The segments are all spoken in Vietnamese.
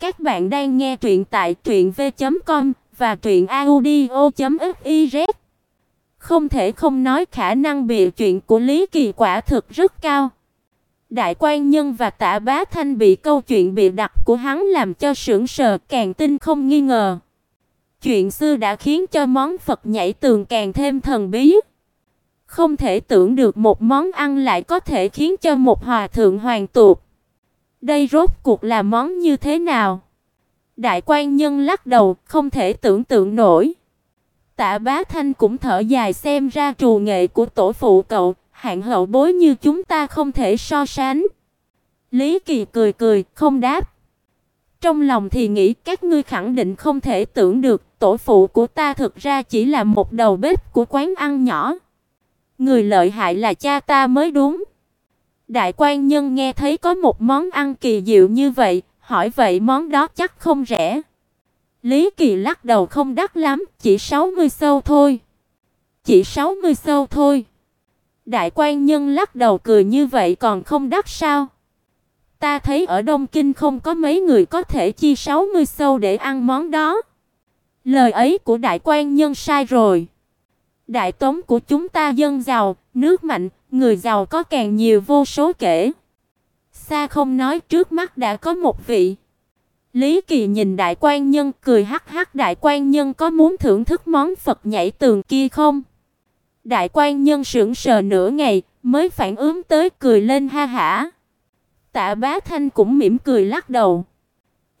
Các bạn đang nghe truyện tại truyệnv.com và truyệnaudio.fiz. Không thể không nói khả năng bịa chuyện của Lý Kỳ quả thực rất cao. Đại quan nhân và Tạ Bá Thanh bị câu chuyện bị đặt của hắn làm cho sững sờ, càng tin không nghi ngờ. Chuyện xưa đã khiến cho món Phật nhảy tường càng thêm thần bí. Không thể tưởng được một món ăn lại có thể khiến cho một hòa thượng hoàn tục. Đây rốt cuộc là món như thế nào? Đại quan nhân lắc đầu, không thể tưởng tượng nổi. Tạ Bá Thanh cũng thở dài xem ra trù nghệ của tổ phụ cậu, hạng hậu bối như chúng ta không thể so sánh. Lý Kỳ cười cười, không đáp. Trong lòng thì nghĩ các ngươi khẳng định không thể tưởng được, tổ phụ của ta thực ra chỉ là một đầu bếp của quán ăn nhỏ. Người lợi hại là cha ta mới đúng. Đại quan nhân nghe thấy có một món ăn kỳ diệu như vậy, hỏi vậy món đó chắc không rẻ. Lý Kỳ lắc đầu không đắt lắm, chỉ 60 sâu thôi. Chỉ 60 sâu thôi. Đại quan nhân lắc đầu cười như vậy còn không đắt sao? Ta thấy ở Đông Kinh không có mấy người có thể chi 60 sâu để ăn món đó. Lời ấy của đại quan nhân sai rồi. Đại tống của chúng ta dân giàu, nước mạnh, người giàu có càng nhiều vô số kể. Xa không nói trước mắt đã có một vị. Lý Kỳ nhìn đại quan nhân cười hắc hắc đại quan nhân có muốn thưởng thức món Phật nhảy tường kia không? Đại quan nhân sững sờ nửa ngày mới phản ứng tới cười lên ha hả. Tạ Bá Thanh cũng mỉm cười lắc đầu.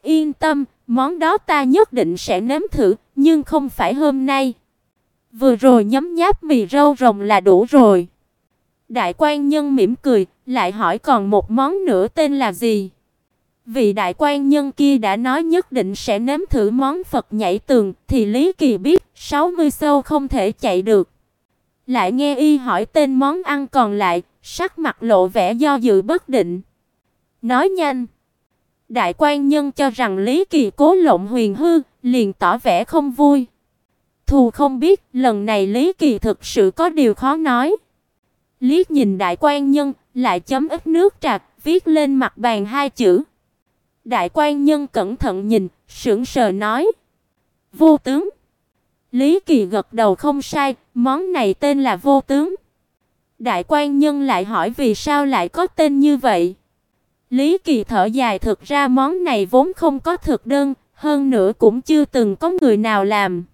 Yên tâm, món đó ta nhất định sẽ nếm thử, nhưng không phải hôm nay. Vừa rồi nhấm nháp mì rau rồng là đủ rồi. Đại quan nhân mỉm cười, lại hỏi còn một món nữa tên là gì? Vị đại quan nhân kia đã nói nhất định sẽ nếm thử món Phật nhảy tường, thì Lý Kỳ biết 60 sâu không thể chạy được. Lại nghe y hỏi tên món ăn còn lại, sắc mặt lộ vẻ do dự bất định. Nói nhanh. Đại quan nhân cho rằng Lý Kỳ cố lộng huyền hư, liền tỏ vẻ không vui. Thù không biết, lần này Lý Kỳ thực sự có điều khó nói. Liếc nhìn đại quan nhân, lại chấm ít nước trà, viết lên mặt bàn hai chữ. Đại quan nhân cẩn thận nhìn, sững sờ nói: "Vô tướng." Lý Kỳ gật đầu không sai, món này tên là vô tướng. Đại quan nhân lại hỏi vì sao lại có tên như vậy. Lý Kỳ thở dài thực ra món này vốn không có thực đơn, hơn nữa cũng chưa từng có người nào làm.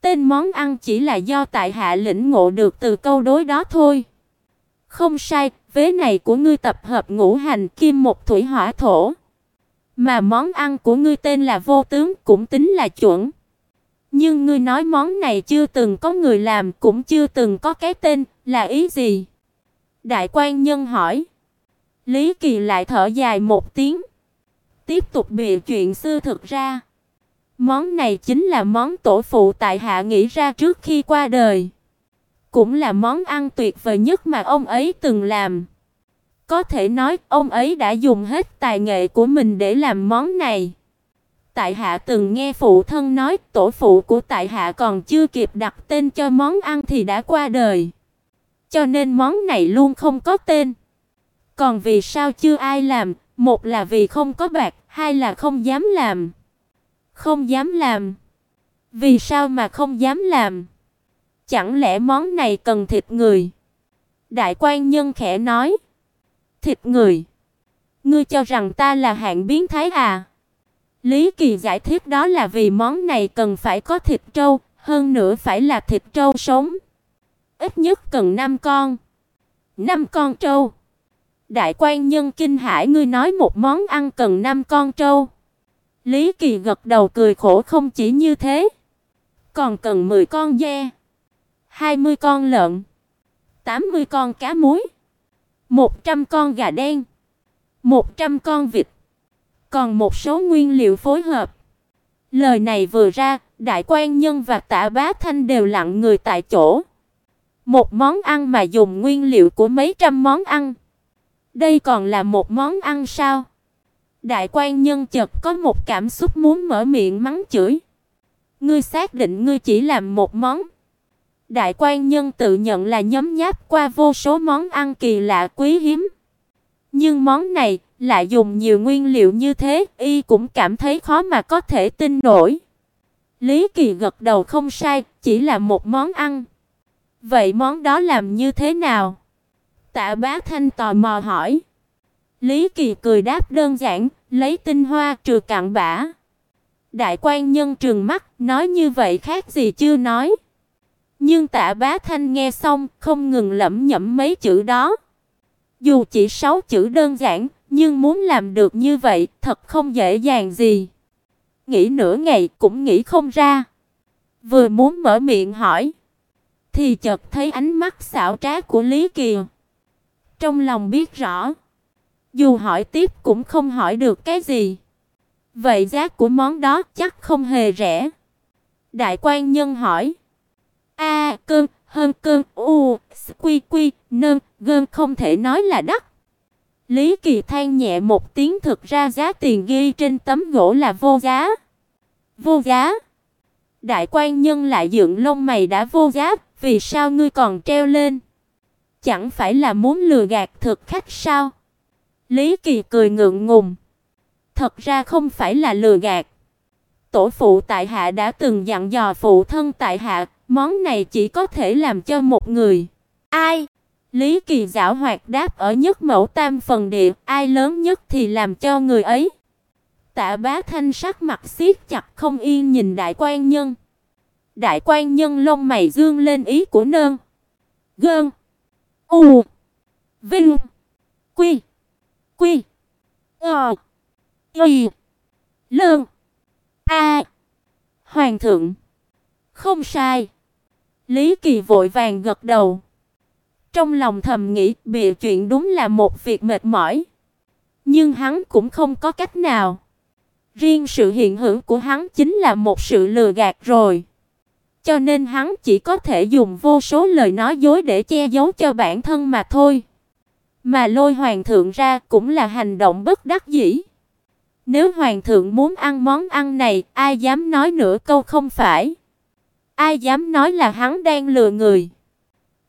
Tên món ăn chỉ là do tại hạ lĩnh ngộ được từ câu đối đó thôi. Không sai, vế này của ngươi tập hợp ngũ hành kim một thủy hỏa thổ. Mà món ăn của ngươi tên là vô tướng cũng tính là chuẩn. Nhưng ngươi nói món này chưa từng có người làm, cũng chưa từng có cái tên, là ý gì? Đại quan nhân hỏi. Lý Kỳ lại thở dài một tiếng, tiếp tục bịa chuyện xưa thực ra. Món này chính là món tổ phụ tại hạ nghĩ ra trước khi qua đời, cũng là món ăn tuyệt vời nhất mà ông ấy từng làm. Có thể nói ông ấy đã dùng hết tài nghệ của mình để làm món này. Tại hạ từng nghe phụ thân nói tổ phụ của tại hạ còn chưa kịp đặt tên cho món ăn thì đã qua đời. Cho nên món này luôn không có tên. Còn vì sao chưa ai làm, một là vì không có bạc, hai là không dám làm. Không dám làm. Vì sao mà không dám làm? Chẳng lẽ món này cần thịt người? Đại quan nhân khẽ nói. Thịt người? Ngươi cho rằng ta là hạng biến thái à? Lý Kỳ giải thích đó là vì món này cần phải có thịt trâu, hơn nữa phải là thịt trâu sống. Ít nhất cần 5 con. 5 con trâu. Đại quan nhân kinh hãi ngươi nói một món ăn cần 5 con trâu. Lý Kỳ gật đầu cười khổ không chỉ như thế, còn cần 10 con dê, 20 con lợn, 80 con cá muối, 100 con gà đen, 100 con vịt, còn một số nguyên liệu phối hợp. Lời này vừa ra, đại quan nhân và Tạ Bá Thanh đều lặng người tại chỗ. Một món ăn mà dùng nguyên liệu của mấy trăm món ăn. Đây còn là một món ăn sao? Đại quan nhân chợt có một cảm xúc muốn mở miệng mắng chửi. Ngươi xác định ngươi chỉ làm một món. Đại quan nhân tự nhận là nhấm nháp qua vô số món ăn kỳ lạ quý hiếm. Nhưng món này lại dùng nhiều nguyên liệu như thế, y cũng cảm thấy khó mà có thể tin nổi. Lý Kỳ gật đầu không sai, chỉ là một món ăn. Vậy món đó làm như thế nào? Tạ Bá Thanh tò mò hỏi. Lý Kỳ cười đáp đơn giản, lấy tinh hoa trừ cặn bã. Đại quan nhân trừng mắt, nói như vậy khác gì chưa nói. Nhưng Tạ Bá Thanh nghe xong, không ngừng lẩm nhẩm mấy chữ đó. Dù chỉ sáu chữ đơn giản, nhưng muốn làm được như vậy, thật không dễ dàng gì. Nghĩ nửa ngày cũng nghĩ không ra. Vừa muốn mở miệng hỏi, thì chợt thấy ánh mắt xảo trá của Lý kiều Trong lòng biết rõ, dù hỏi tiếp cũng không hỏi được cái gì. Vậy giá của món đó chắc không hề rẻ. Đại quan nhân hỏi: cơn, hơn cơn, u, quy quy, nơn, gơn không thể nói là đắt." Lý Kỳ than nhẹ một tiếng thực ra giá tiền ghi trên tấm gỗ là vô giá. Vô giá? Đại quan nhân lại dựng lông mày đã vô giá, vì sao ngươi còn treo lên? Chẳng phải là muốn lừa gạt thực khách sao? Lý Kỳ cười ngượng ngùng. Thật ra không phải là lừa gạt. Tổ phụ tại hạ đã từng dặn dò phụ thân tại hạ, món này chỉ có thể làm cho một người. Ai? Lý Kỳ giảo hoạt đáp ở nhất mẫu tam phần địa, ai lớn nhất thì làm cho người ấy. Tạ Bá Thanh sắc mặt siết chặt không yên nhìn đại quan nhân. Đại quan nhân lông mày dương lên ý của nương Gơn. U. Vinh. Quy. Quy. Ờ. Y. Lương. A. Hoàng thượng. Không sai. Lý Kỳ vội vàng gật đầu. Trong lòng thầm nghĩ, bịa chuyện đúng là một việc mệt mỏi. Nhưng hắn cũng không có cách nào. Riêng sự hiện hữu của hắn chính là một sự lừa gạt rồi. Cho nên hắn chỉ có thể dùng vô số lời nói dối để che giấu cho bản thân mà thôi. Mà lôi hoàng thượng ra cũng là hành động bất đắc dĩ. Nếu hoàng thượng muốn ăn món ăn này, ai dám nói nửa câu không phải? Ai dám nói là hắn đang lừa người?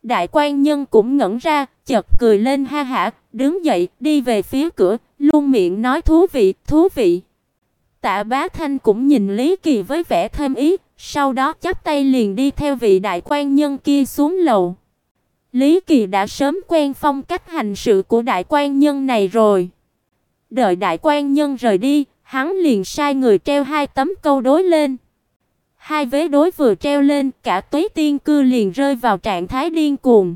Đại quan nhân cũng ngẩn ra, chợt cười lên ha hả, đứng dậy, đi về phía cửa, luôn miệng nói thú vị, thú vị. Tạ Bá Thanh cũng nhìn Lý Kỳ với vẻ thêm ý, sau đó chắp tay liền đi theo vị đại quan nhân kia xuống lầu. Lý Kỳ đã sớm quen phong cách hành sự của đại quan nhân này rồi. Đợi đại quan nhân rời đi, hắn liền sai người treo hai tấm câu đối lên. Hai vế đối vừa treo lên, cả Tuế Tiên cư liền rơi vào trạng thái điên cuồng.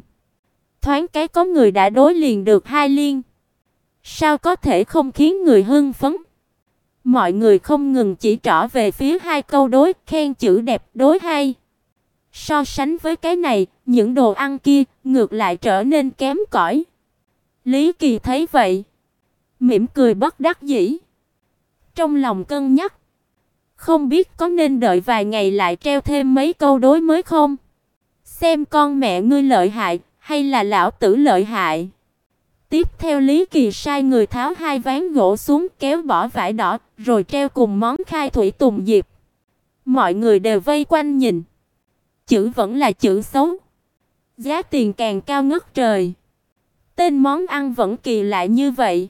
Thoáng cái có người đã đối liền được hai liên. Sao có thể không khiến người hưng phấn? Mọi người không ngừng chỉ trỏ về phía hai câu đối, khen chữ đẹp, đối hay. So sánh với cái này, những đồ ăn kia ngược lại trở nên kém cỏi. Lý Kỳ thấy vậy, mỉm cười bất đắc dĩ. Trong lòng cân nhắc, không biết có nên đợi vài ngày lại treo thêm mấy câu đối mới không? Xem con mẹ ngươi lợi hại hay là lão tử lợi hại. Tiếp theo Lý Kỳ sai người tháo hai ván gỗ xuống kéo bỏ vải đỏ, rồi treo cùng món khai thủy tùng diệp. Mọi người đều vây quanh nhìn. Chữ vẫn là chữ xấu. Giá tiền càng cao ngất trời. Tên món ăn vẫn kỳ lạ như vậy.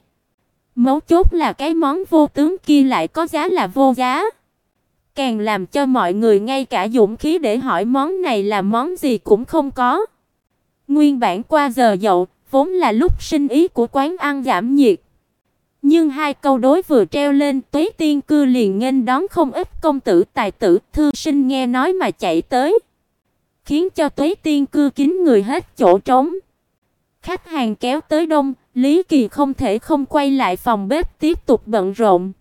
Mấu chốt là cái món vô tướng kia lại có giá là vô giá. Càng làm cho mọi người ngay cả dũng khí để hỏi món này là món gì cũng không có. Nguyên bản qua giờ dậu, vốn là lúc sinh ý của quán ăn giảm nhiệt. Nhưng hai câu đối vừa treo lên, Tuế Tiên cư liền nghênh đón không ít công tử tài tử, thư sinh nghe nói mà chạy tới, khiến cho Tuế Tiên cư kín người hết chỗ trống. Khách hàng kéo tới đông, Lý Kỳ không thể không quay lại phòng bếp tiếp tục bận rộn.